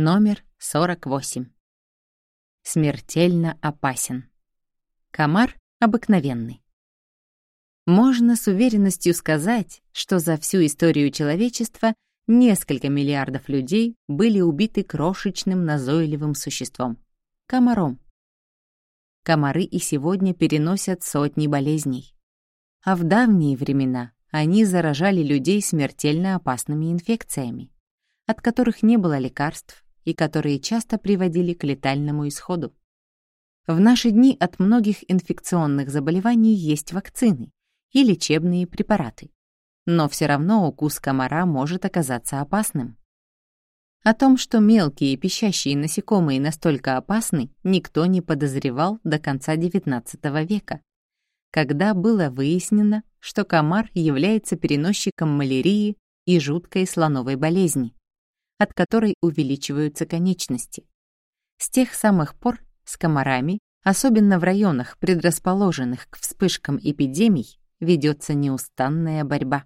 Номер 48. Смертельно опасен. Комар обыкновенный. Можно с уверенностью сказать, что за всю историю человечества несколько миллиардов людей были убиты крошечным назойливым существом — комаром. Комары и сегодня переносят сотни болезней. А в давние времена они заражали людей смертельно опасными инфекциями, от которых не было лекарств и которые часто приводили к летальному исходу. В наши дни от многих инфекционных заболеваний есть вакцины и лечебные препараты. Но все равно укус комара может оказаться опасным. О том, что мелкие пищащие насекомые настолько опасны, никто не подозревал до конца XIX века, когда было выяснено, что комар является переносчиком малярии и жуткой слоновой болезни, от которой увеличиваются конечности. С тех самых пор с комарами, особенно в районах, предрасположенных к вспышкам эпидемий, ведется неустанная борьба.